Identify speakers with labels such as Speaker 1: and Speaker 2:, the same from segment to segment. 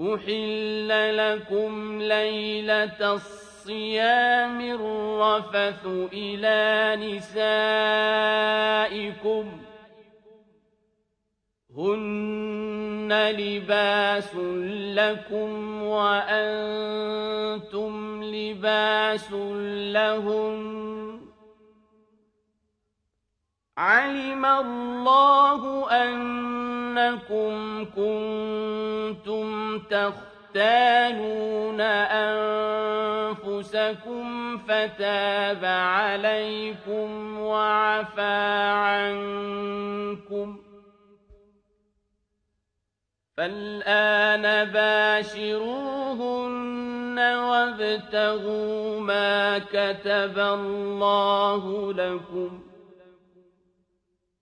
Speaker 1: أحل لكم ليلة الصيام الرفث إلى نسائكم هن لباس لكم وأنتم لباس لهن علم الله أنكم كنتم تختانون أنفسكم فتاب عليكم وعفى عنكم فالآن باشروهن وابتغوا ما كتب الله لكم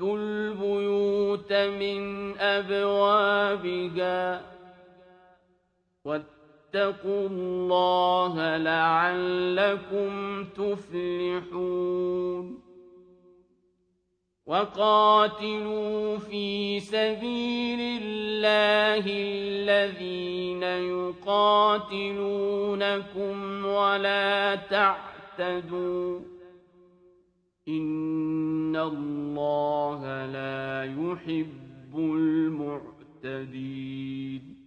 Speaker 1: وأتوا البيوت من أبوابها. واتقوا الله لعلكم تفلحون. وقاتلوا في سبيل الله الذين يقاتلونكم ولا تعتدوا. إن الله لا يحب المعتدين